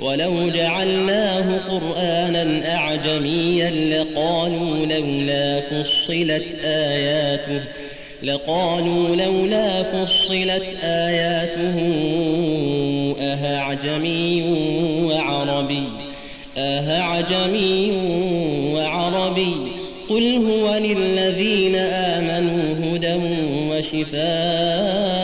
ولو جعلناه قرآنا أعجميا لقالوا لولا فصلت آياته لقالوا لولا فصلت آياته. أهعجمي وعربي أهعجمي وعربي. قل هو للذين آمنوا هدى وشفاء.